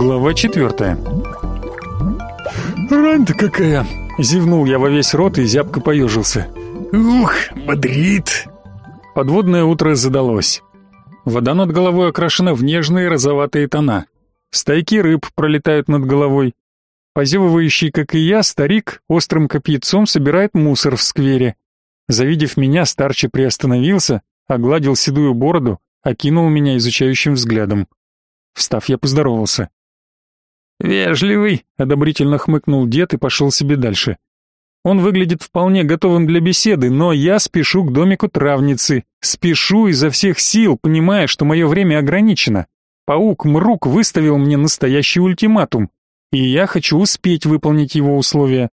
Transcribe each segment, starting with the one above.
Глава четвертая. «Рань-то какая!» — зевнул я во весь рот и зябко поежился. «Ух, бодрит!» Подводное утро задалось. Вода над головой окрашена в нежные розоватые тона. Стайки рыб пролетают над головой. Позевывающий, как и я, старик острым копьяцом собирает мусор в сквере. Завидев меня, старче приостановился, огладил седую бороду, окинул меня изучающим взглядом. Встав, я поздоровался. «Вежливый», — одобрительно хмыкнул дед и пошел себе дальше. Он выглядит вполне готовым для беседы, но я спешу к домику травницы. Спешу изо всех сил, понимая, что мое время ограничено. Паук-мрук выставил мне настоящий ультиматум, и я хочу успеть выполнить его условия.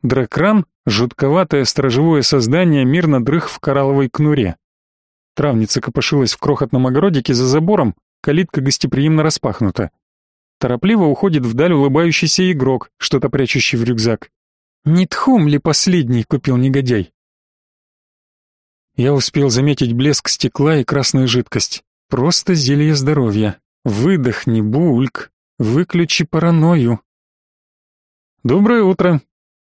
Дракран, жутковатое сторожевое создание, мирно дрых в коралловой кнуре. Травница копошилась в крохотном огородике за забором, калитка гостеприимно распахнута. Торопливо уходит вдаль улыбающийся игрок, что-то прячущий в рюкзак. Не тхум ли последний купил негодяй? Я успел заметить блеск стекла и красную жидкость. Просто зелье здоровья. Выдохни, бульк. Выключи паранойю. Доброе утро.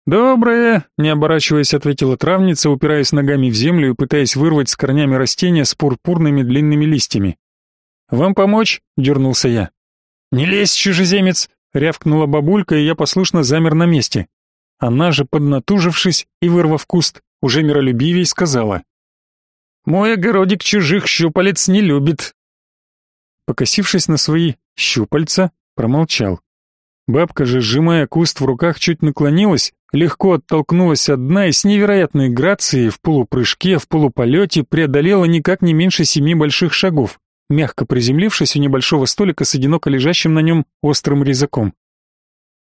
Доброе, не оборачиваясь, ответила травница, упираясь ногами в землю и пытаясь вырвать с корнями растения с пурпурными длинными листьями. Вам помочь? дернулся я. «Не лезь, чужеземец!» — рявкнула бабулька, и я послушно замер на месте. Она же, поднатужившись и вырвав куст, уже миролюбивей сказала. «Мой огородик чужих щупалец не любит». Покосившись на свои щупальца, промолчал. Бабка же, сжимая куст в руках, чуть наклонилась, легко оттолкнулась от дна и с невероятной грацией в полупрыжке, в полуполете преодолела никак не меньше семи больших шагов мягко приземлившись у небольшого столика с одиноко лежащим на нем острым резаком.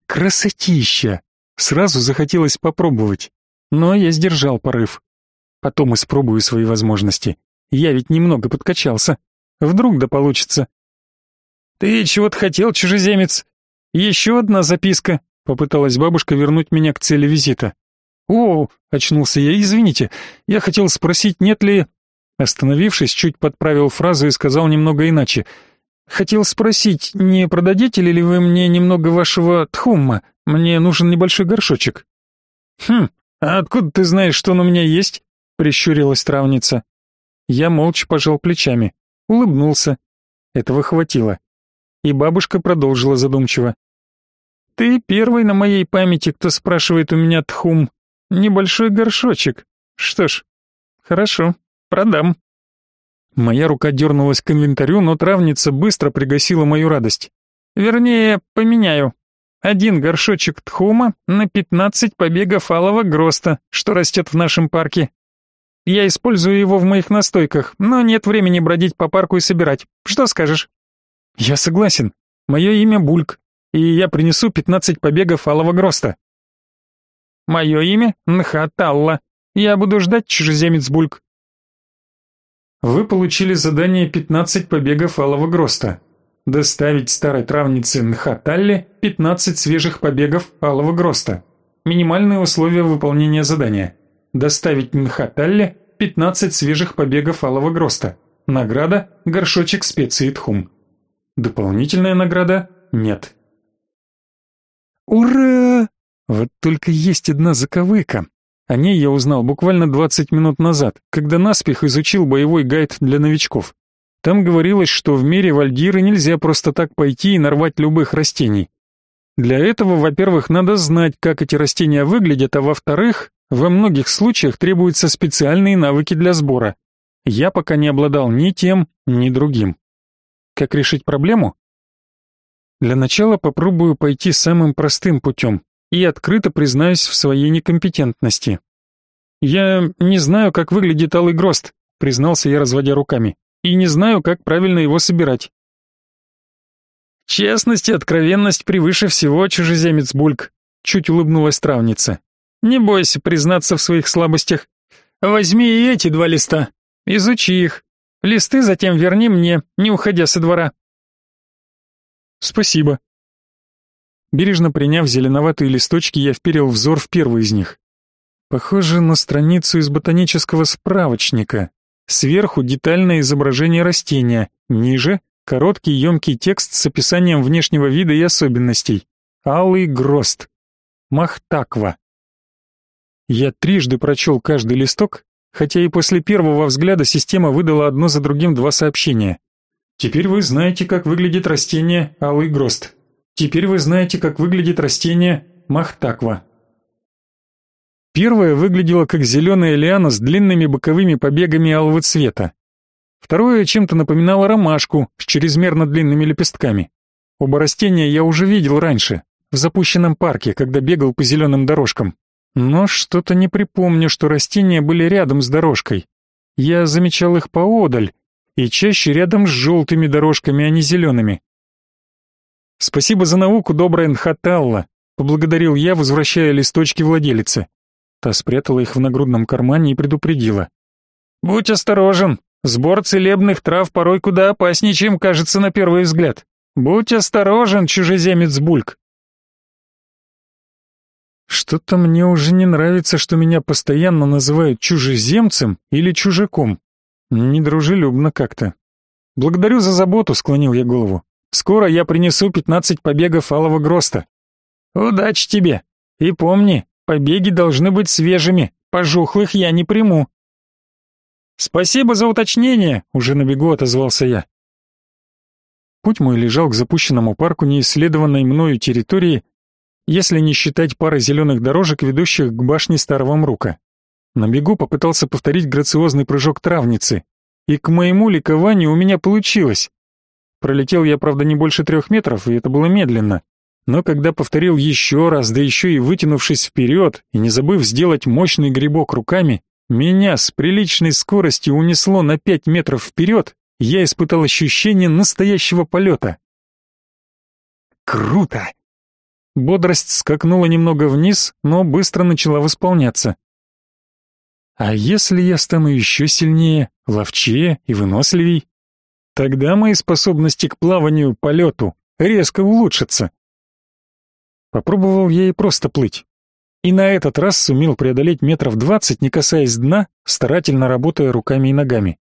Красотища! Сразу захотелось попробовать, но я сдержал порыв. Потом испробую свои возможности. Я ведь немного подкачался. Вдруг да получится. «Ты чего-то хотел, чужеземец?» «Еще одна записка», — попыталась бабушка вернуть меня к цели визита. «О!» — очнулся я, извините, я хотел спросить, нет ли Остановившись, чуть подправил фразу и сказал немного иначе. «Хотел спросить, не продадите ли вы мне немного вашего тхумма? Мне нужен небольшой горшочек». «Хм, а откуда ты знаешь, что он у меня есть?» — прищурилась травница. Я молча пожал плечами, улыбнулся. Этого хватило. И бабушка продолжила задумчиво. «Ты первый на моей памяти, кто спрашивает у меня тхум. Небольшой горшочек. Что ж, хорошо, Продам. Моя рука дернулась к инвентарю, но травница быстро пригасила мою радость. Вернее, поменяю. Один горшочек тхума на пятнадцать побегов алого гроста, что растет в нашем парке. Я использую его в моих настойках, но нет времени бродить по парку и собирать. Что скажешь? Я согласен. Мое имя Бульк, и я принесу пятнадцать побегов алого гроста. Мое имя Нхаталла. Я буду ждать чужеземец Бульк. Вы получили задание 15 побегов алого гроста. Доставить старой травнице Нхаталле 15 свежих побегов алого гроста. Минимальные условия выполнения задания. Доставить Нхаталле 15 свежих побегов алого гроста. Награда – горшочек специй тхум. Дополнительная награда – нет. Ура! Вот только есть одна заковыка. О ней я узнал буквально 20 минут назад, когда наспех изучил боевой гайд для новичков. Там говорилось, что в мире вальдиры нельзя просто так пойти и нарвать любых растений. Для этого, во-первых, надо знать, как эти растения выглядят, а во-вторых, во многих случаях требуются специальные навыки для сбора. Я пока не обладал ни тем, ни другим. Как решить проблему? Для начала попробую пойти самым простым путем и открыто признаюсь в своей некомпетентности. «Я не знаю, как выглядит алый грост», — признался я, разводя руками, «и не знаю, как правильно его собирать». «Честность и откровенность превыше всего, чужеземец Бульк», — чуть улыбнулась травница. «Не бойся признаться в своих слабостях. Возьми и эти два листа, изучи их. Листы затем верни мне, не уходя со двора». «Спасибо», Бережно приняв зеленоватые листочки, я вперил взор в первый из них. Похоже на страницу из ботанического справочника. Сверху детальное изображение растения, ниже Короткий емкий текст с описанием внешнего вида и особенностей. Алый грост. Махтаква. Я трижды прочел каждый листок, хотя и после первого взгляда система выдала одно за другим два сообщения. Теперь вы знаете, как выглядит растение алый грост. Теперь вы знаете, как выглядит растение махтаква. Первое выглядело как зеленая лиана с длинными боковыми побегами алого цвета. Второе чем-то напоминало ромашку с чрезмерно длинными лепестками. Оба растения я уже видел раньше, в запущенном парке, когда бегал по зеленым дорожкам. Но что-то не припомню, что растения были рядом с дорожкой. Я замечал их поодаль, и чаще рядом с желтыми дорожками, а не зелеными. «Спасибо за науку, добрая Нхаталла», — поблагодарил я, возвращая листочки владелице. Та спрятала их в нагрудном кармане и предупредила. «Будь осторожен, сбор целебных трав порой куда опаснее, чем кажется на первый взгляд. Будь осторожен, чужеземец Бульк». Что-то мне уже не нравится, что меня постоянно называют чужеземцем или чужаком. Недружелюбно как-то. Благодарю за заботу, склонил я голову. Скоро я принесу пятнадцать побегов алого гроста. Удачи тебе. И помни, Побеги должны быть свежими, пожухлых я не приму. Спасибо за уточнение, уже на бегу отозвался я. Путь мой лежал к запущенному парку неисследованной мною территории, если не считать пары зеленых дорожек, ведущих к башне Старого Мрука. На бегу попытался повторить грациозный прыжок травницы, и к моему ликованию у меня получилось. Пролетел я, правда, не больше трех метров, и это было медленно но когда повторил еще раз, да еще и вытянувшись вперед, и не забыв сделать мощный грибок руками, меня с приличной скоростью унесло на пять метров вперед, я испытал ощущение настоящего полета. Круто! Бодрость скакнула немного вниз, но быстро начала восполняться. А если я стану еще сильнее, ловчее и выносливей? Тогда мои способности к плаванию, полету резко улучшатся. Попробовал я и просто плыть. И на этот раз сумел преодолеть метров двадцать, не касаясь дна, старательно работая руками и ногами.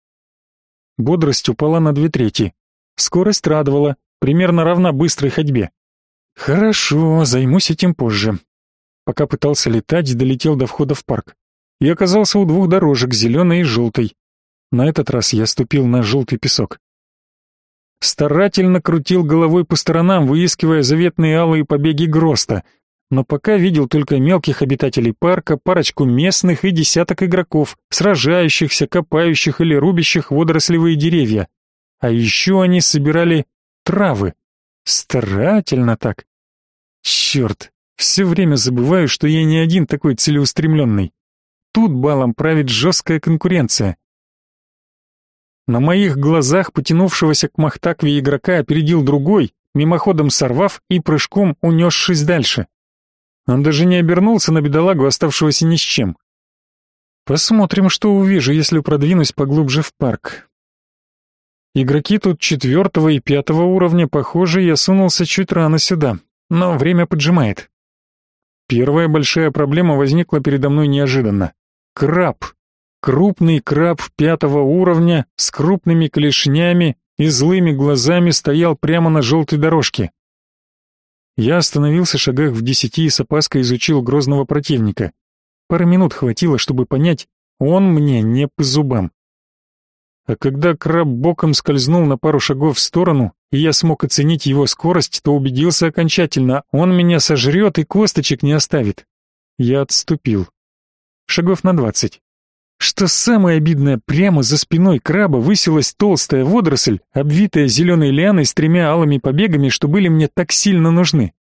Бодрость упала на две трети. Скорость радовала, примерно равна быстрой ходьбе. Хорошо, займусь этим позже. Пока пытался летать, долетел до входа в парк. И оказался у двух дорожек, зеленой и желтой. На этот раз я ступил на желтый песок. Старательно крутил головой по сторонам, выискивая заветные алые побеги Гроста, но пока видел только мелких обитателей парка, парочку местных и десяток игроков, сражающихся, копающих или рубящих водорослевые деревья. А еще они собирали травы. Старательно так. Черт, все время забываю, что я не один такой целеустремленный. Тут балом правит жесткая конкуренция. На моих глазах потянувшегося к Махтакве игрока опередил другой, мимоходом сорвав и прыжком унесшись дальше. Он даже не обернулся на бедолагу, оставшегося ни с чем. Посмотрим, что увижу, если продвинусь поглубже в парк. Игроки тут четвертого и пятого уровня, похоже, я сунулся чуть рано сюда, но время поджимает. Первая большая проблема возникла передо мной неожиданно. Краб. Крупный краб пятого уровня с крупными клешнями и злыми глазами стоял прямо на желтой дорожке. Я остановился шагах в десяти и с опаской изучил грозного противника. Пары минут хватило, чтобы понять, он мне не по зубам. А когда краб боком скользнул на пару шагов в сторону, и я смог оценить его скорость, то убедился окончательно, он меня сожрет и косточек не оставит. Я отступил. Шагов на двадцать. Что самое обидное, прямо за спиной краба высилась толстая водоросль, обвитая зеленой лианой с тремя алыми побегами, что были мне так сильно нужны.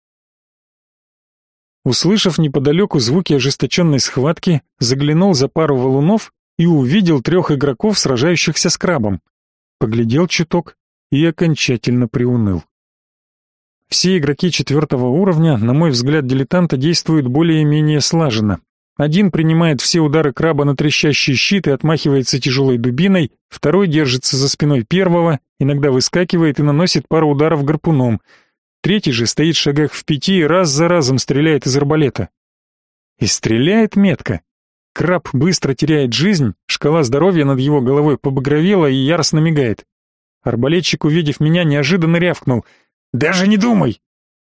Услышав неподалеку звуки ожесточенной схватки, заглянул за пару валунов и увидел трех игроков, сражающихся с крабом. Поглядел чуток и окончательно приуныл. Все игроки четвертого уровня, на мой взгляд, дилетанта действуют более-менее слаженно. Один принимает все удары краба на трещащий щит и отмахивается тяжелой дубиной, второй держится за спиной первого, иногда выскакивает и наносит пару ударов гарпуном. Третий же стоит в шагах в пяти и раз за разом стреляет из арбалета. И стреляет метко. Краб быстро теряет жизнь, шкала здоровья над его головой побагровела и яростно мигает. Арбалетчик, увидев меня, неожиданно рявкнул. «Даже не думай!»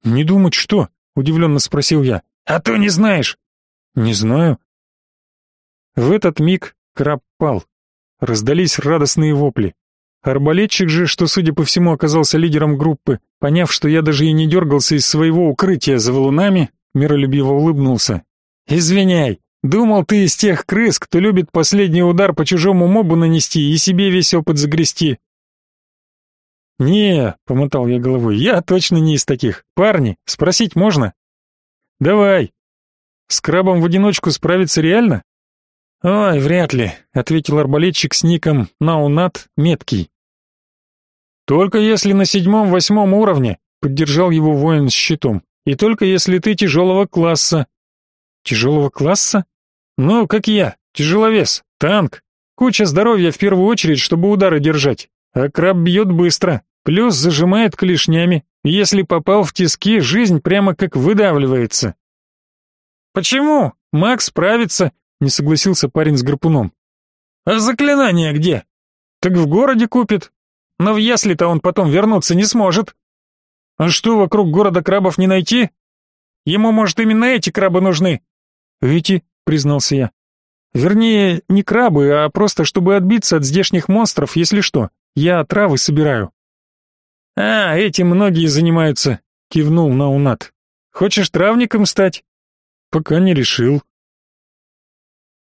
«Не думать что?» — удивленно спросил я. «А то не знаешь!» «Не знаю». В этот миг краб пал. Раздались радостные вопли. Арбалетчик же, что, судя по всему, оказался лидером группы, поняв, что я даже и не дергался из своего укрытия за валунами, миролюбиво улыбнулся. «Извиняй, думал ты из тех крыс, кто любит последний удар по чужому мобу нанести и себе весь опыт загрести». «Не», — помотал я головой, — «я точно не из таких. Парни, спросить можно?» «Давай». «С крабом в одиночку справиться реально?» «Ой, вряд ли», — ответил арбалетчик с ником Наунат Меткий. «Только если на седьмом-восьмом уровне», — поддержал его воин с щитом. «И только если ты тяжелого класса». «Тяжелого класса?» «Ну, как я, тяжеловес, танк. Куча здоровья в первую очередь, чтобы удары держать. А краб бьет быстро, плюс зажимает клешнями. Если попал в тиски, жизнь прямо как выдавливается». «Почему? Макс справится», — не согласился парень с гарпуном. «А заклинание где?» «Так в городе купит, но в ясли-то он потом вернуться не сможет. А что, вокруг города крабов не найти? Ему, может, именно эти крабы нужны? Вити, признался я. Вернее, не крабы, а просто чтобы отбиться от здешних монстров, если что. Я травы собираю. А, этим многие занимаются, кивнул Наунат. Хочешь травником стать? Пока не решил.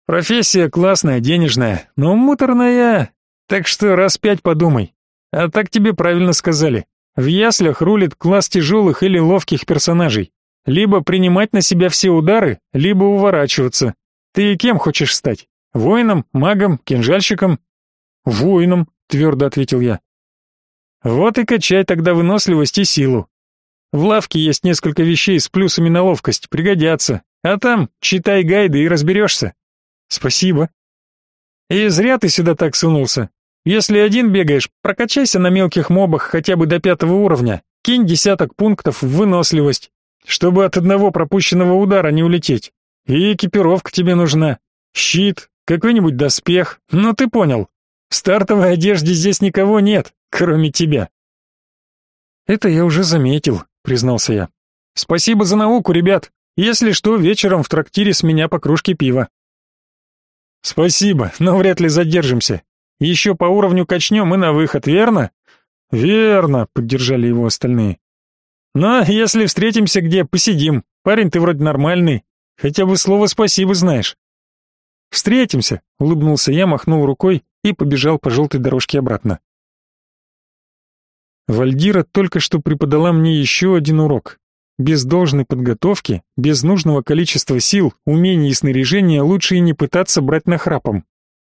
Профессия классная, денежная, но муторная. Так что раз пять подумай. А так тебе правильно сказали. В яслях рулит класс тяжелых или ловких персонажей. Либо принимать на себя все удары, либо уворачиваться. Ты кем хочешь стать? Воином, магом, кинжальщиком? Воином, твердо ответил я. Вот и качай тогда выносливость и силу. В лавке есть несколько вещей с плюсами на ловкость, пригодятся. А там читай гайды и разберешься. Спасибо. И зря ты сюда так сунулся. Если один бегаешь, прокачайся на мелких мобах хотя бы до пятого уровня. Кинь десяток пунктов в выносливость, чтобы от одного пропущенного удара не улететь. И экипировка тебе нужна. Щит, какой-нибудь доспех. Ну ты понял. В стартовой одежде здесь никого нет, кроме тебя. Это я уже заметил, признался я. Спасибо за науку, ребят. Если что, вечером в трактире с меня по кружке пива. Спасибо, но вряд ли задержимся. Еще по уровню качнем и на выход, верно? Верно, поддержали его остальные. Но если встретимся где, посидим. Парень ты вроде нормальный, хотя бы слово спасибо знаешь. Встретимся, улыбнулся я, махнул рукой и побежал по желтой дорожке обратно. Вальдира только что преподала мне еще один урок. Без должной подготовки, без нужного количества сил, умений и снаряжения лучше и не пытаться брать нахрапом.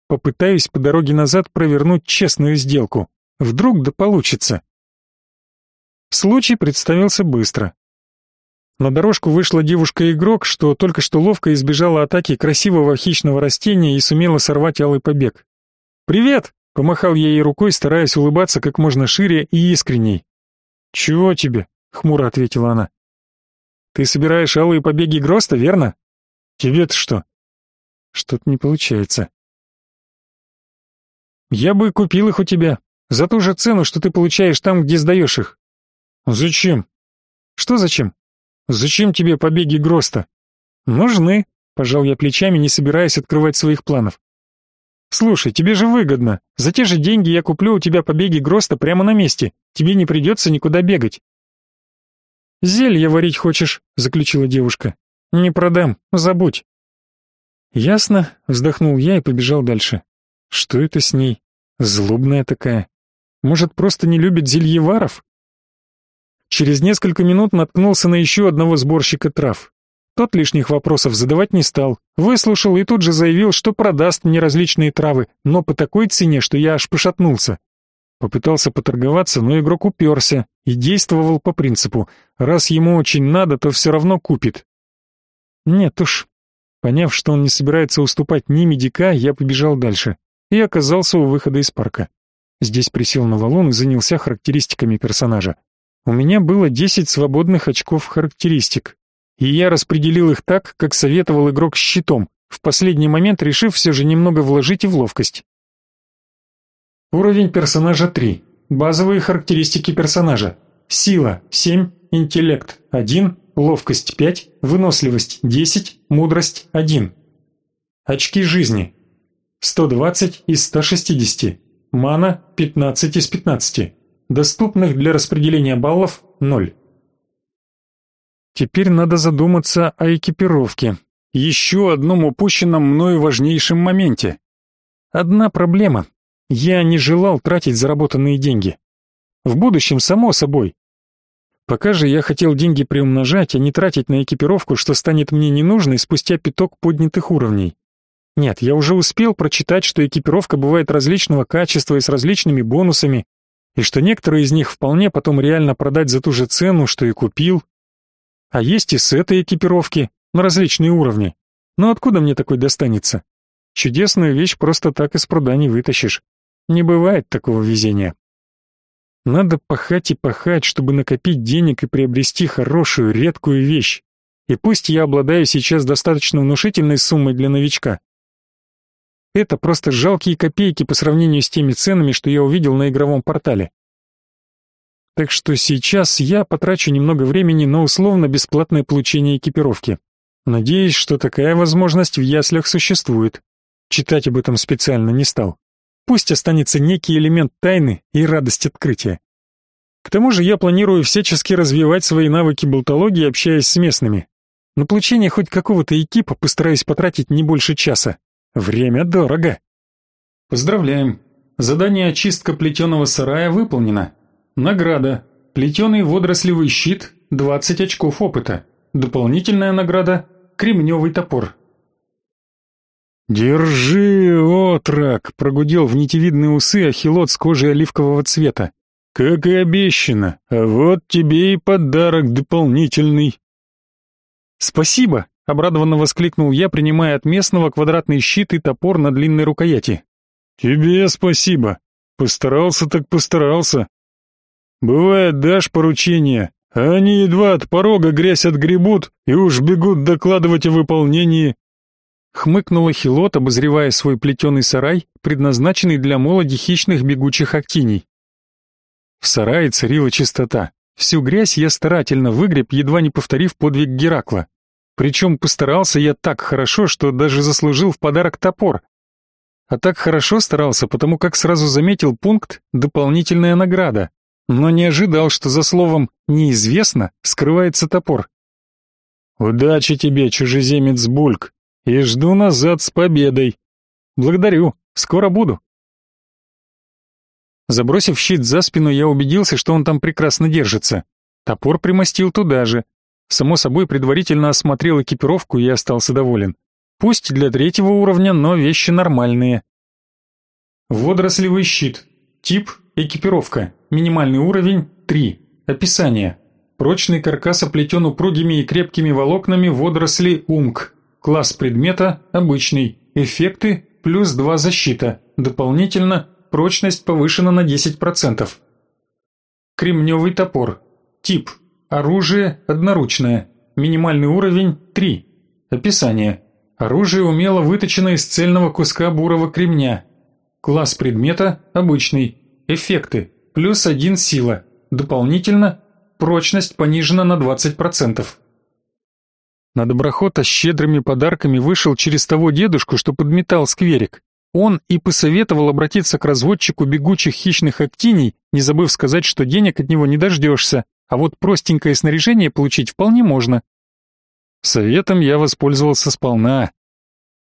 Попытаюсь по дороге назад провернуть честную сделку. Вдруг да получится. Случай представился быстро. На дорожку вышла девушка-игрок, что только что ловко избежала атаки красивого хищного растения и сумела сорвать алый побег. «Привет!» — помахал я ей рукой, стараясь улыбаться как можно шире и искренней. «Чего тебе?» — хмуро ответила она. «Ты собираешь алые побеги Гроста, верно? Тебе-то что?» «Что-то не получается. Я бы купил их у тебя, за ту же цену, что ты получаешь там, где сдаешь их. Зачем? Что зачем? Зачем тебе побеги Гроста? Нужны, пожал я плечами, не собираясь открывать своих планов. Слушай, тебе же выгодно. За те же деньги я куплю у тебя побеги Гроста прямо на месте. Тебе не придется никуда бегать. Зелье варить хочешь, заключила девушка. Не продам, забудь. Ясно, вздохнул я и побежал дальше. Что это с ней? Злобная такая. Может, просто не любит зельеваров? Через несколько минут наткнулся на еще одного сборщика трав. Тот лишних вопросов задавать не стал, выслушал и тут же заявил, что продаст мне различные травы, но по такой цене, что я аж пошатнулся. Попытался поторговаться, но игрок уперся и действовал по принципу «раз ему очень надо, то все равно купит». Нет уж. Поняв, что он не собирается уступать ни медика, я побежал дальше и оказался у выхода из парка. Здесь присел на валун и занялся характеристиками персонажа. У меня было 10 свободных очков характеристик, и я распределил их так, как советовал игрок с щитом, в последний момент решив все же немного вложить и в ловкость. Уровень персонажа 3. Базовые характеристики персонажа. Сила 7, интеллект 1, ловкость 5, выносливость 10, мудрость 1. Очки жизни 120 из 160, мана 15 из 15. Доступных для распределения баллов 0. Теперь надо задуматься о экипировке. Еще одном упущенном мною важнейшем моменте. Одна проблема. Я не желал тратить заработанные деньги. В будущем, само собой. Пока же я хотел деньги приумножать, а не тратить на экипировку, что станет мне ненужной спустя пяток поднятых уровней. Нет, я уже успел прочитать, что экипировка бывает различного качества и с различными бонусами, и что некоторые из них вполне потом реально продать за ту же цену, что и купил. А есть и сеты экипировки на различные уровни. Но откуда мне такой достанется? Чудесную вещь просто так из пруда не вытащишь. Не бывает такого везения. Надо пахать и пахать, чтобы накопить денег и приобрести хорошую, редкую вещь. И пусть я обладаю сейчас достаточно внушительной суммой для новичка. Это просто жалкие копейки по сравнению с теми ценами, что я увидел на игровом портале. Так что сейчас я потрачу немного времени на условно-бесплатное получение экипировки. Надеюсь, что такая возможность в яслях существует. Читать об этом специально не стал. Пусть останется некий элемент тайны и радость открытия. К тому же я планирую всячески развивать свои навыки болтологии, общаясь с местными. На получение хоть какого-то экипа постараюсь потратить не больше часа. Время дорого. Поздравляем. Задание очистка плетеного сарая выполнено. Награда. Плетеный водорослевый щит, 20 очков опыта. Дополнительная награда. Кремневый топор. «Держи, отрак!» — прогудел в нитевидные усы ахилот с кожей оливкового цвета. «Как и обещано, а вот тебе и подарок дополнительный». «Спасибо!» — обрадованно воскликнул я, принимая от местного квадратный щит и топор на длинной рукояти. «Тебе спасибо. Постарался так постарался. Бывает, дашь поручение, а они едва от порога грязь отгребут и уж бегут докладывать о выполнении, Хмыкнула Хилот, обозревая свой плетеный сарай, предназначенный для молоди хищных бегучих актиний. В сарае царила чистота. Всю грязь я старательно выгреб, едва не повторив подвиг Геракла. Причем постарался я так хорошо, что даже заслужил в подарок топор. А так хорошо старался, потому как сразу заметил пункт «дополнительная награда», но не ожидал, что за словом «неизвестно» скрывается топор. «Удачи тебе, чужеземец Бульк!» И жду назад с победой. Благодарю, скоро буду. Забросив щит за спину, я убедился, что он там прекрасно держится. Топор примостил туда же. Само собой, предварительно осмотрел экипировку и остался доволен. Пусть для третьего уровня, но вещи нормальные. Водорослевый щит. Тип – экипировка. Минимальный уровень – 3. Описание. Прочный каркас оплетен упругими и крепкими волокнами водоросли умк. Класс предмета обычный. Эффекты плюс 2 защита. Дополнительно прочность повышена на 10%. Кремневый топор. Тип. Оружие одноручное. Минимальный уровень 3. Описание. Оружие умело выточено из цельного куска бурого кремня. Класс предмета обычный. Эффекты. Плюс 1 сила. Дополнительно прочность понижена на 20%. На доброхота с щедрыми подарками вышел через того дедушку, что подметал скверик. Он и посоветовал обратиться к разводчику бегучих хищных актиний, не забыв сказать, что денег от него не дождешься, а вот простенькое снаряжение получить вполне можно. Советом я воспользовался сполна.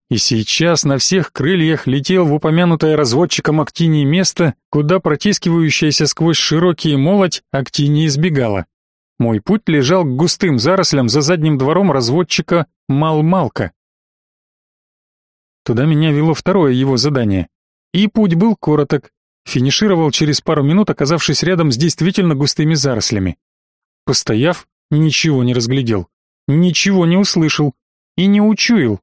И сейчас на всех крыльях летел в упомянутое разводчиком актинии место, куда протискивающаяся сквозь широкие молоть актиния избегала. Мой путь лежал к густым зарослям за задним двором разводчика Мал-Малка. Туда меня вело второе его задание. И путь был короток. Финишировал через пару минут, оказавшись рядом с действительно густыми зарослями. Постояв, ничего не разглядел, ничего не услышал и не учуял.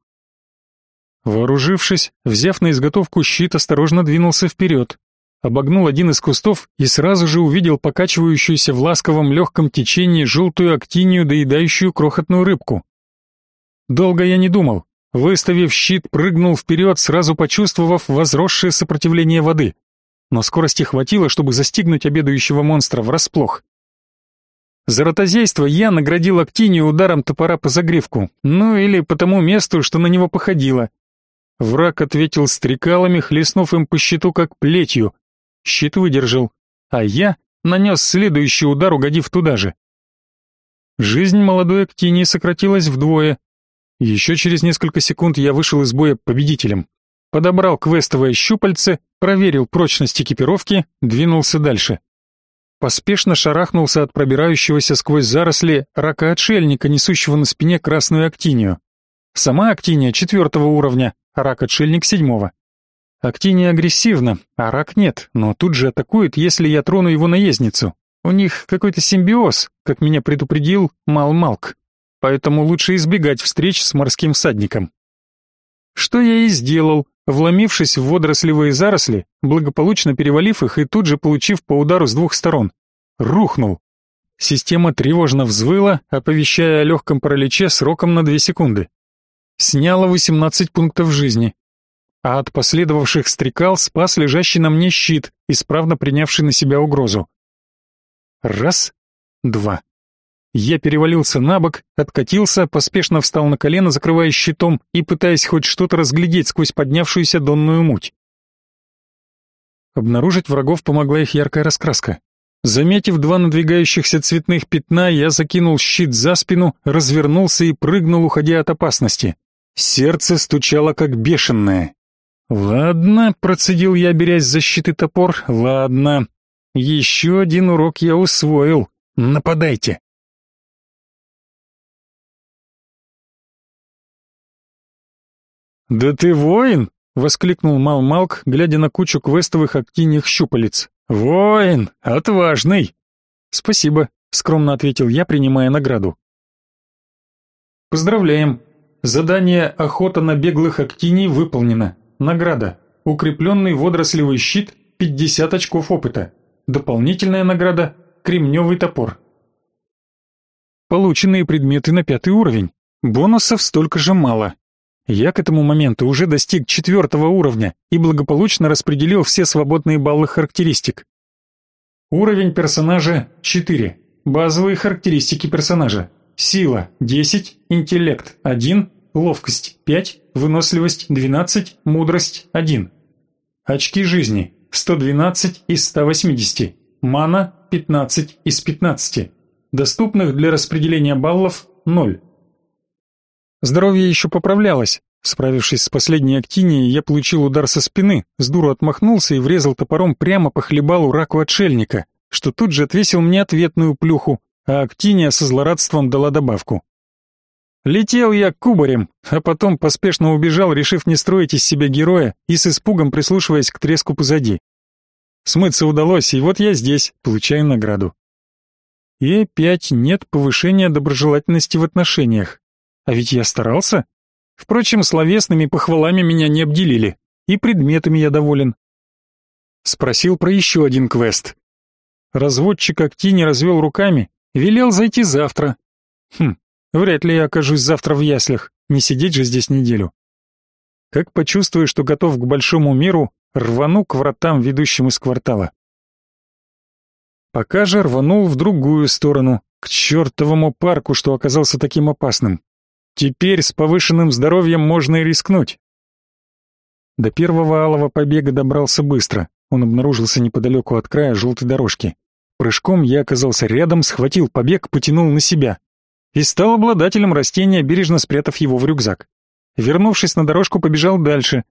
Вооружившись, взяв на изготовку щит, осторожно двинулся вперед обогнул один из кустов и сразу же увидел покачивающуюся в ласковом легком течении желтую актинию, доедающую крохотную рыбку. Долго я не думал. Выставив щит, прыгнул вперед, сразу почувствовав возросшее сопротивление воды. но скорости хватило, чтобы застигнуть обедающего монстра врасплох. За ротозейство я наградил Актинию ударом топора по загривку, ну или по тому месту, что на него походило. Враг ответил стрекалами, хлестнув им по щиту как плетью. Щит выдержал, а я нанес следующий удар, угодив туда же. Жизнь молодой Актинии сократилась вдвое. Еще через несколько секунд я вышел из боя победителем. Подобрал квестовое щупальце, проверил прочность экипировки, двинулся дальше поспешно шарахнулся от пробирающегося сквозь заросли рака-отшельника, несущего на спине красную актинию. Сама актиния четвертого уровня, а рак-отшельник седьмого. Актиния агрессивна, а рак нет, но тут же атакует, если я трону его наездницу. У них какой-то симбиоз, как меня предупредил Мал-Малк. Поэтому лучше избегать встреч с морским всадником. Что я и сделал, вломившись в водорослевые заросли, благополучно перевалив их и тут же получив по удару с двух сторон. Рухнул. Система тревожно взвыла, оповещая о легком параличе сроком на две секунды. Сняла 18 пунктов жизни. А от последовавших стрекал спас лежащий на мне щит, исправно принявший на себя угрозу. Раз, два. Я перевалился на бок, откатился, поспешно встал на колено, закрывая щитом и пытаясь хоть что-то разглядеть сквозь поднявшуюся донную муть. Обнаружить врагов помогла их яркая раскраска. Заметив два надвигающихся цветных пятна, я закинул щит за спину, развернулся и прыгнул, уходя от опасности. Сердце стучало как бешеное. «Ладно», — процедил я, берясь за щит и топор, — «ладно. Еще один урок я усвоил. Нападайте». «Да ты воин!» — воскликнул Мал Малк, глядя на кучу квестовых актиньих щупалец. «Воин! Отважный!» «Спасибо», — скромно ответил я, принимая награду. «Поздравляем! Задание «Охота на беглых актиний» выполнено. Награда. Укрепленный водорослевый щит, 50 очков опыта. Дополнительная награда – кремневый топор. Полученные предметы на пятый уровень. Бонусов столько же мало. Я к этому моменту уже достиг четвертого уровня и благополучно распределил все свободные баллы характеристик. Уровень персонажа 4. Базовые характеристики персонажа. Сила 10, интеллект 1, ловкость 5, выносливость 12, мудрость 1. Очки жизни 112 из 180, мана 15 из 15. Доступных для распределения баллов 0. Здоровье еще поправлялось. Справившись с последней актинией, я получил удар со спины, с дуру отмахнулся и врезал топором прямо по хлебалу раку отшельника, что тут же отвесил мне ответную плюху, а актиния со злорадством дала добавку. Летел я кубарем, а потом поспешно убежал, решив не строить из себя героя и с испугом прислушиваясь к треску позади. Смыться удалось, и вот я здесь, получаю награду. И опять нет повышения доброжелательности в отношениях. А ведь я старался. Впрочем, словесными похвалами меня не обделили, и предметами я доволен. Спросил про еще один квест. Разводчик Актини развел руками, велел зайти завтра. Хм, вряд ли я окажусь завтра в яслях, не сидеть же здесь неделю. Как почувствую, что готов к большому миру, рвану к вратам, ведущим из квартала. Пока же рванул в другую сторону, к чертовому парку, что оказался таким опасным. Теперь с повышенным здоровьем можно и рискнуть. До первого алого побега добрался быстро. Он обнаружился неподалеку от края желтой дорожки. Прыжком я оказался рядом, схватил побег, потянул на себя. И стал обладателем растения, бережно спрятав его в рюкзак. Вернувшись на дорожку, побежал дальше.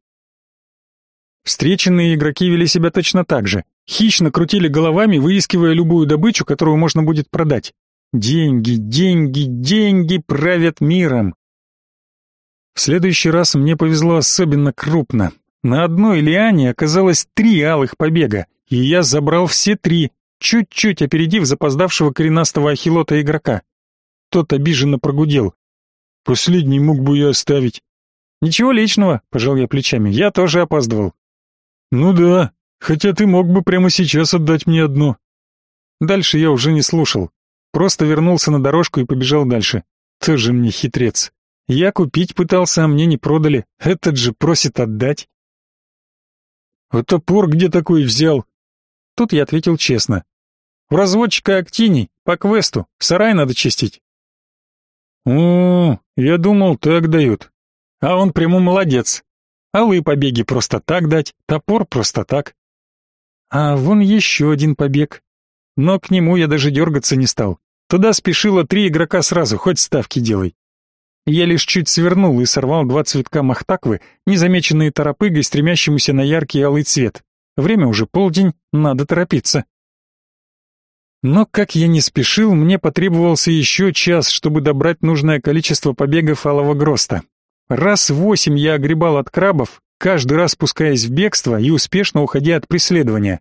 Встреченные игроки вели себя точно так же. Хищно крутили головами, выискивая любую добычу, которую можно будет продать. Деньги, деньги, деньги правят миром. В следующий раз мне повезло особенно крупно. На одной лиане оказалось три алых побега, и я забрал все три, чуть-чуть опередив запоздавшего коренастого ахилота игрока. Тот обиженно прогудел. «Последний мог бы я оставить». «Ничего личного», — пожал я плечами, — «я тоже опаздывал». «Ну да, хотя ты мог бы прямо сейчас отдать мне одно». Дальше я уже не слушал. Просто вернулся на дорожку и побежал дальше. Тоже мне хитрец. Я купить пытался, а мне не продали. Этот же просит отдать. А топор где такой взял? Тут я ответил честно. В разводчика Актиний, по квесту, сарай надо чистить. О, я думал, так дают. А он прямо молодец. Алые побеги просто так дать, топор просто так. А вон еще один побег. Но к нему я даже дергаться не стал. Туда спешило три игрока сразу, хоть ставки делай. Я лишь чуть свернул и сорвал два цветка махтаквы, незамеченные торопыгой, стремящемуся на яркий алый цвет. Время уже полдень, надо торопиться. Но как я не спешил, мне потребовался еще час, чтобы добрать нужное количество побегов алого гроста. Раз восемь я огребал от крабов, каждый раз спускаясь в бегство и успешно уходя от преследования.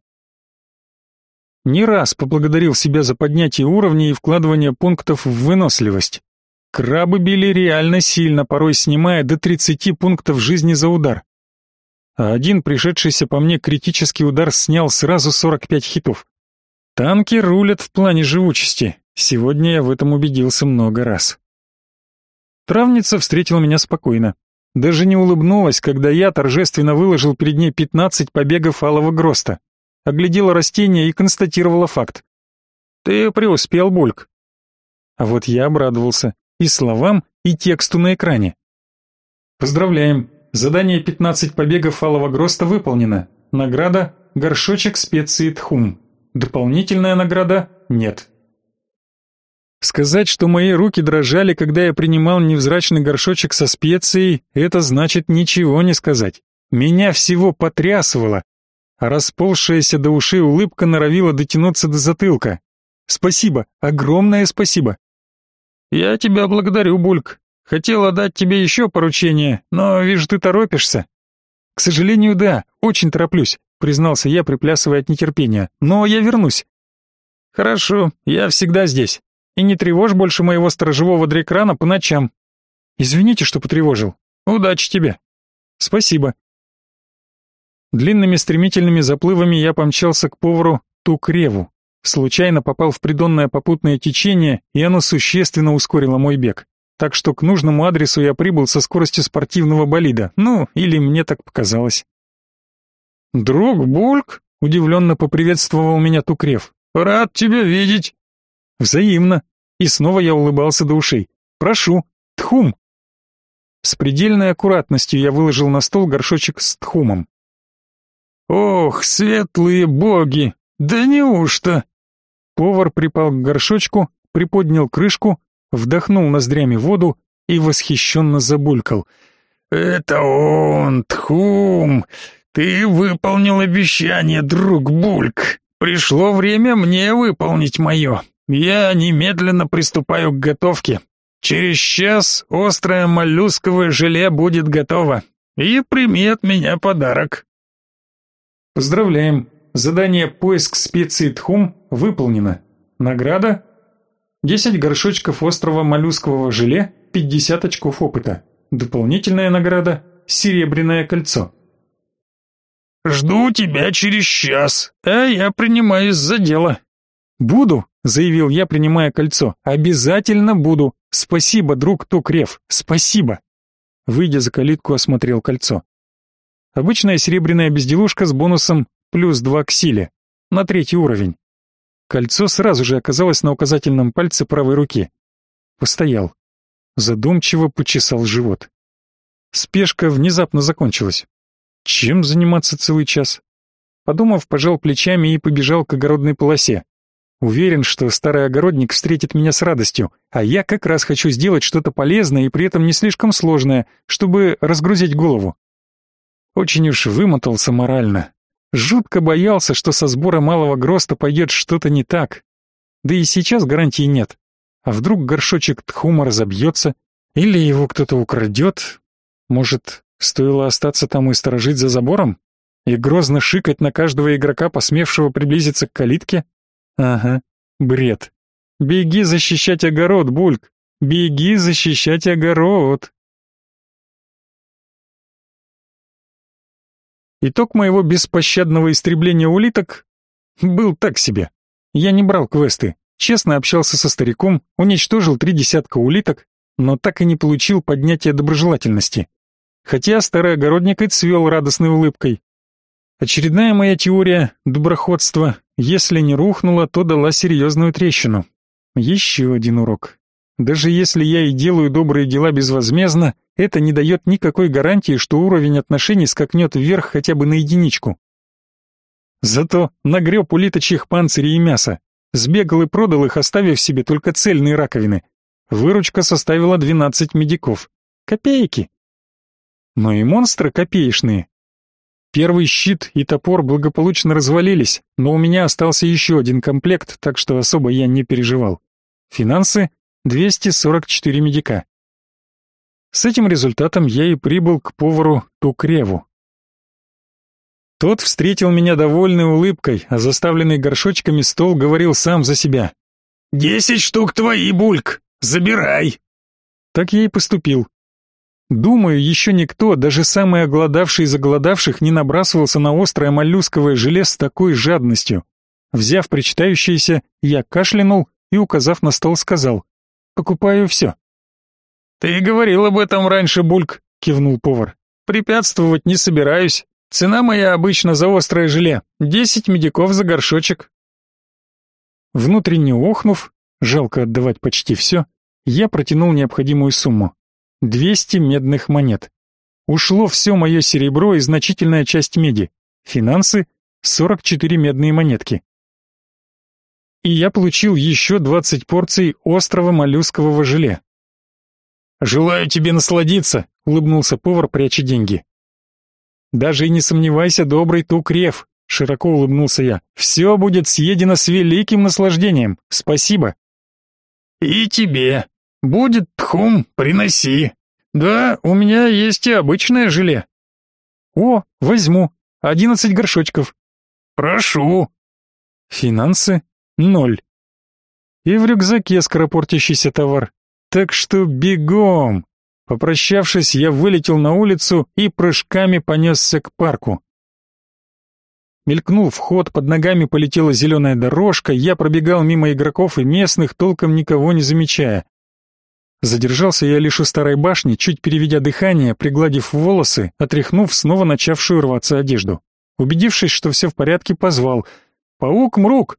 Не раз поблагодарил себя за поднятие уровня и вкладывание пунктов в выносливость. Крабы били реально сильно, порой снимая до 30 пунктов жизни за удар. А один пришедшийся по мне критический удар снял сразу 45 хитов. Танки рулят в плане живучести. Сегодня я в этом убедился много раз. Травница встретила меня спокойно. Даже не улыбнулась, когда я торжественно выложил перед ней 15 побегов алого гроста оглядела растение и констатировала факт. «Ты преуспел, Бульк». А вот я обрадовался и словам, и тексту на экране. «Поздравляем! Задание 15 побегов алого гроста выполнено. Награда – горшочек специи Тхум. Дополнительная награда – нет». Сказать, что мои руки дрожали, когда я принимал невзрачный горшочек со специей, это значит ничего не сказать. Меня всего потрясывало, а расползшаяся до ушей улыбка норовила дотянуться до затылка. «Спасибо, огромное спасибо!» «Я тебя благодарю, Бульк. Хотела дать тебе еще поручение, но вижу, ты торопишься». «К сожалению, да, очень тороплюсь», — признался я, приплясывая от нетерпения. «Но я вернусь». «Хорошо, я всегда здесь. И не тревожь больше моего сторожевого дрекрана по ночам». «Извините, что потревожил. Удачи тебе». «Спасибо», Длинными стремительными заплывами я помчался к повару Тукреву. Случайно попал в придонное попутное течение, и оно существенно ускорило мой бег. Так что к нужному адресу я прибыл со скоростью спортивного болида. Ну, или мне так показалось. «Друг Бульк?» — удивленно поприветствовал меня Тукрев. «Рад тебя видеть!» «Взаимно!» И снова я улыбался до ушей. «Прошу! Тхум!» С предельной аккуратностью я выложил на стол горшочек с тхумом. Ох, светлые боги! Да неужто? Повар припал к горшочку, приподнял крышку, вдохнул ноздрями воду и восхищенно забулькал. «Это он, Тхум! Ты выполнил обещание, друг Бульк! Пришло время мне выполнить мое. Я немедленно приступаю к готовке. Через час острое моллюсковое желе будет готово. И прими от меня подарок». Поздравляем! Задание «Поиск специи Тхум» выполнено. Награда? 10 горшочков острого моллюскового желе, 50 очков опыта. Дополнительная награда – серебряное кольцо. «Жду тебя через час, а я принимаюсь за дело». «Буду», — заявил я, принимая кольцо. «Обязательно буду. Спасибо, друг Тукрев, спасибо». Выйдя за калитку, осмотрел кольцо. Обычная серебряная безделушка с бонусом плюс 2 к силе, на третий уровень. Кольцо сразу же оказалось на указательном пальце правой руки. Постоял. Задумчиво почесал живот. Спешка внезапно закончилась. Чем заниматься целый час? Подумав, пожал плечами и побежал к огородной полосе. Уверен, что старый огородник встретит меня с радостью, а я как раз хочу сделать что-то полезное и при этом не слишком сложное, чтобы разгрузить голову. Очень уж вымотался морально. Жутко боялся, что со сбора малого гроста пойдет что-то не так. Да и сейчас гарантии нет. А вдруг горшочек тхума разобьется? Или его кто-то украдет? Может, стоило остаться там и сторожить за забором? И грозно шикать на каждого игрока, посмевшего приблизиться к калитке? Ага, бред. Беги защищать огород, Бульк. Беги защищать огород. Итог моего беспощадного истребления улиток был так себе. Я не брал квесты, честно общался со стариком, уничтожил три десятка улиток, но так и не получил поднятия доброжелательности. Хотя старый огородник и цвел радостной улыбкой. Очередная моя теория доброходства, если не рухнула, то дала серьезную трещину. Еще один урок. Даже если я и делаю добрые дела безвозмездно, это не дает никакой гарантии, что уровень отношений скакнет вверх хотя бы на единичку. Зато нагреб улиточьих панцирей и мяса. Сбегал и продал их, оставив себе только цельные раковины. Выручка составила 12 медиков. Копейки. Но и монстры копеечные. Первый щит и топор благополучно развалились, но у меня остался еще один комплект, так что особо я не переживал. Финансы 244 медика. С этим результатом я и прибыл к повару Тукреву. Тот встретил меня довольной улыбкой, а заставленный горшочками стол говорил сам за себя. «Десять штук твои, Бульк! Забирай!» Так я и поступил. Думаю, еще никто, даже самый оголодавший из оголодавших, не набрасывался на острое моллюсковое желе с такой жадностью. Взяв причитающееся, я кашлянул и, указав на стол, сказал Покупаю все». «Ты говорил об этом раньше, Бульк», — кивнул повар. «Препятствовать не собираюсь. Цена моя обычно за острое желе. Десять медиков за горшочек». Внутренне охнув, жалко отдавать почти все, я протянул необходимую сумму. Двести медных монет. Ушло все мое серебро и значительная часть меди. Финансы — сорок четыре медные монетки и я получил еще 20 порций острого моллюскового желе. «Желаю тебе насладиться», — улыбнулся повар, пряча деньги. «Даже и не сомневайся, добрый Тукрев», — широко улыбнулся я. «Все будет съедено с великим наслаждением. Спасибо». «И тебе. Будет тхум, приноси. Да, у меня есть и обычное желе». «О, возьму. Одиннадцать горшочков». «Прошу». Финансы Ноль. И в рюкзаке скоропортящийся товар. Так что бегом. Попрощавшись, я вылетел на улицу и прыжками понесся к парку. Мелькнул вход, под ногами полетела зеленая дорожка, я пробегал мимо игроков и местных, толком никого не замечая. Задержался я лишь у старой башни, чуть переведя дыхание, пригладив волосы, отряхнув снова начавшую рваться одежду. Убедившись, что все в порядке, позвал. «Паук-мрук,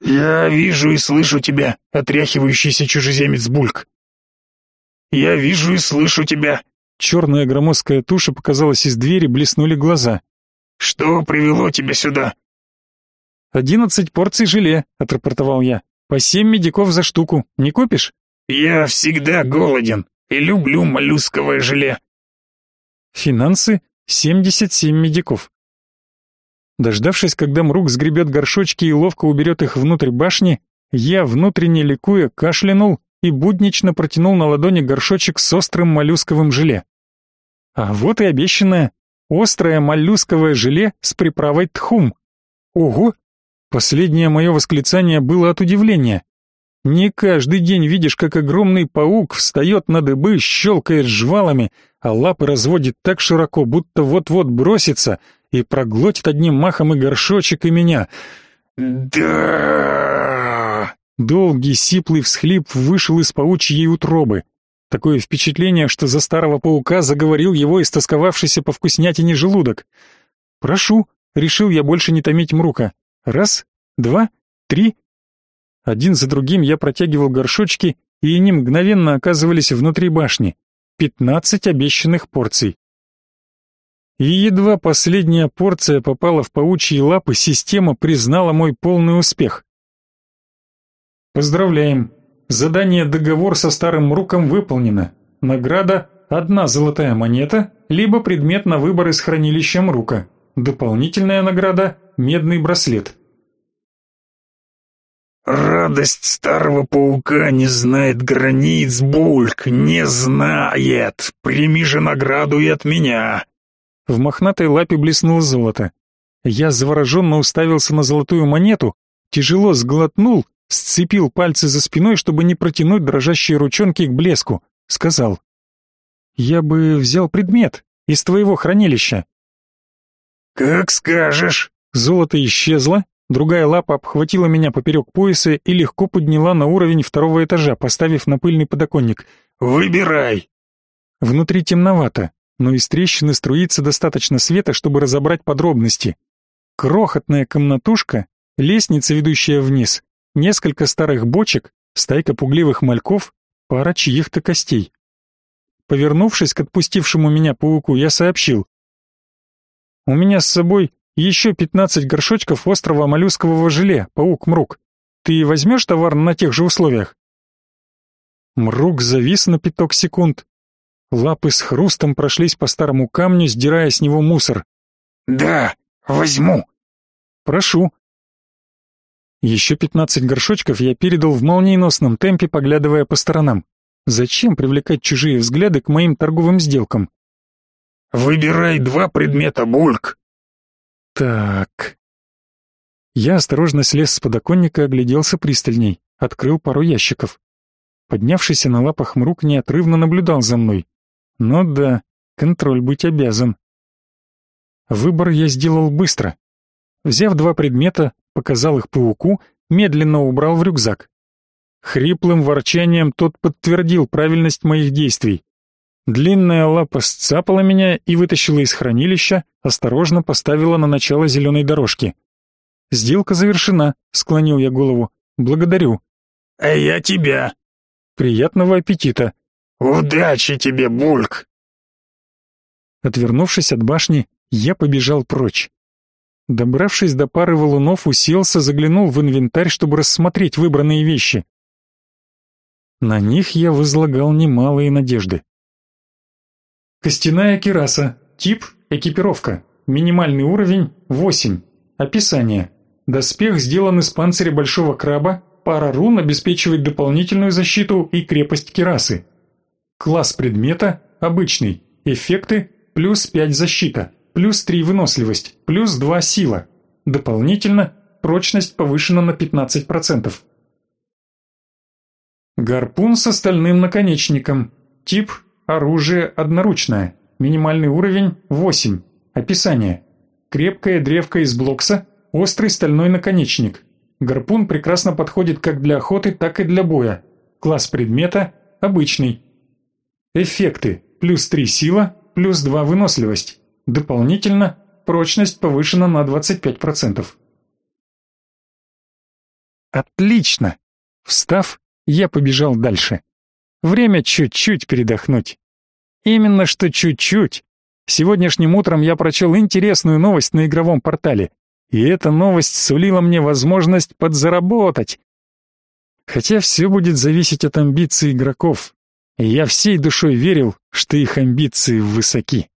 «Я вижу и слышу тебя, отряхивающийся чужеземец Бульк». «Я вижу и слышу тебя». Черная громоздкая туша показалась из двери, блеснули глаза. «Что привело тебя сюда?» «Одиннадцать порций желе», — отрапортовал я. «По семь медиков за штуку. Не купишь?» «Я всегда голоден и люблю моллюсковое желе». Финансы — семьдесят семь медиков. Дождавшись, когда Мрук сгребет горшочки и ловко уберет их внутрь башни, я, внутренне ликуя, кашлянул и буднично протянул на ладони горшочек с острым моллюсковым желе. А вот и обещанное острое моллюсковое желе с приправой тхум. Ого! Последнее мое восклицание было от удивления. Не каждый день видишь, как огромный паук встает на дыбы, щелкает жвалами, а лапы разводит так широко, будто вот-вот бросится и проглотит одним махом и горшочек, и меня. «Да!» Долгий сиплый всхлип вышел из паучьей утробы. Такое впечатление, что за старого паука заговорил его истосковавшийся по вкуснятине желудок. «Прошу», — решил я больше не томить мрука. «Раз, два, три». Один за другим я протягивал горшочки, и они мгновенно оказывались внутри башни. Пятнадцать обещанных порций. И едва последняя порция попала в паучьи лапы, система признала мой полный успех. Поздравляем. Задание «Договор со старым руком» выполнено. Награда – одна золотая монета, либо предмет на выбор из хранилища Мрука. Дополнительная награда – медный браслет. «Радость старого паука не знает границ, Бульк, не знает! Прими же награду и от меня!» В мохнатой лапе блеснуло золото. Я завороженно уставился на золотую монету, тяжело сглотнул, сцепил пальцы за спиной, чтобы не протянуть дрожащие ручонки к блеску. Сказал. «Я бы взял предмет из твоего хранилища». «Как скажешь». Золото исчезло, другая лапа обхватила меня поперек пояса и легко подняла на уровень второго этажа, поставив на пыльный подоконник. «Выбирай». Внутри темновато, но из трещины струится достаточно света, чтобы разобрать подробности. Крохотная комнатушка, лестница, ведущая вниз, несколько старых бочек, стайка пугливых мальков, пара чьих-то костей. Повернувшись к отпустившему меня пауку, я сообщил. «У меня с собой еще пятнадцать горшочков острого моллюскового желе, паук-мрук. Ты возьмешь товар на тех же условиях?» Мрук завис на пяток секунд. Лапы с хрустом прошлись по старому камню, сдирая с него мусор. «Да, возьму». «Прошу». Еще пятнадцать горшочков я передал в молниеносном темпе, поглядывая по сторонам. Зачем привлекать чужие взгляды к моим торговым сделкам? «Выбирай два предмета, Бульк». «Так...» Я осторожно слез с подоконника, огляделся пристальней, открыл пару ящиков. Поднявшийся на лапах мрук неотрывно наблюдал за мной. Ну да, контроль быть обязан. Выбор я сделал быстро. Взяв два предмета, показал их пауку, медленно убрал в рюкзак. Хриплым ворчанием тот подтвердил правильность моих действий. Длинная лапа сцапала меня и вытащила из хранилища, осторожно поставила на начало зеленой дорожки. «Сделка завершена», — склонил я голову. «Благодарю». «А я тебя». «Приятного аппетита». «Удачи тебе, Бульк!» Отвернувшись от башни, я побежал прочь. Добравшись до пары валунов, уселся, заглянул в инвентарь, чтобы рассмотреть выбранные вещи. На них я возлагал немалые надежды. Костяная кираса. Тип – экипировка. Минимальный уровень – 8. Описание. Доспех сделан из панциря большого краба, пара рун обеспечивает дополнительную защиту и крепость кирасы. Класс предмета – обычный. Эффекты – плюс 5 защита, плюс 3 выносливость, плюс 2 сила. Дополнительно прочность повышена на 15%. Гарпун с остальным наконечником. Тип – оружие одноручное. Минимальный уровень – 8. Описание. Крепкая древка из блокса, острый стальной наконечник. Гарпун прекрасно подходит как для охоты, так и для боя. Класс предмета – обычный. Эффекты. Плюс 3 сила, плюс 2 выносливость. Дополнительно прочность повышена на 25%. Отлично! Встав, я побежал дальше. Время чуть-чуть передохнуть. Именно что чуть-чуть. Сегодняшним утром я прочел интересную новость на игровом портале, и эта новость сулила мне возможность подзаработать. Хотя все будет зависеть от амбиций игроков, и я всей душой верил, что их амбиции высоки.